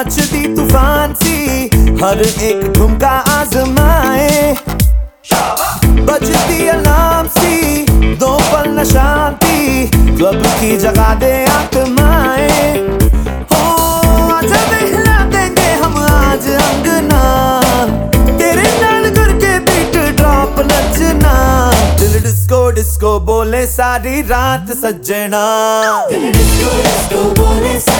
नचती तूफ़ान सी, हर एक ठुमका आजमाए। बजती अलार्म सी, दो पल न शांति, क्लब की जगह दे आत्माए। हो देंगे हम आज अंगना। तेरे नाल करके बीट ड्रॉप नचना। दिल डिस्को डिस्को बोले सारी रात सजना डिस्को डिस्को बोले सारी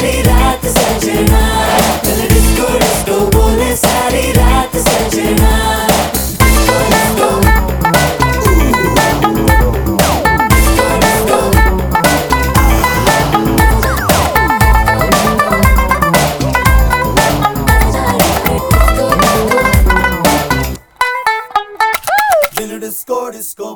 सारी रात सजना। डिस्को डिस्को बोले सारी रात सजना। Disco disco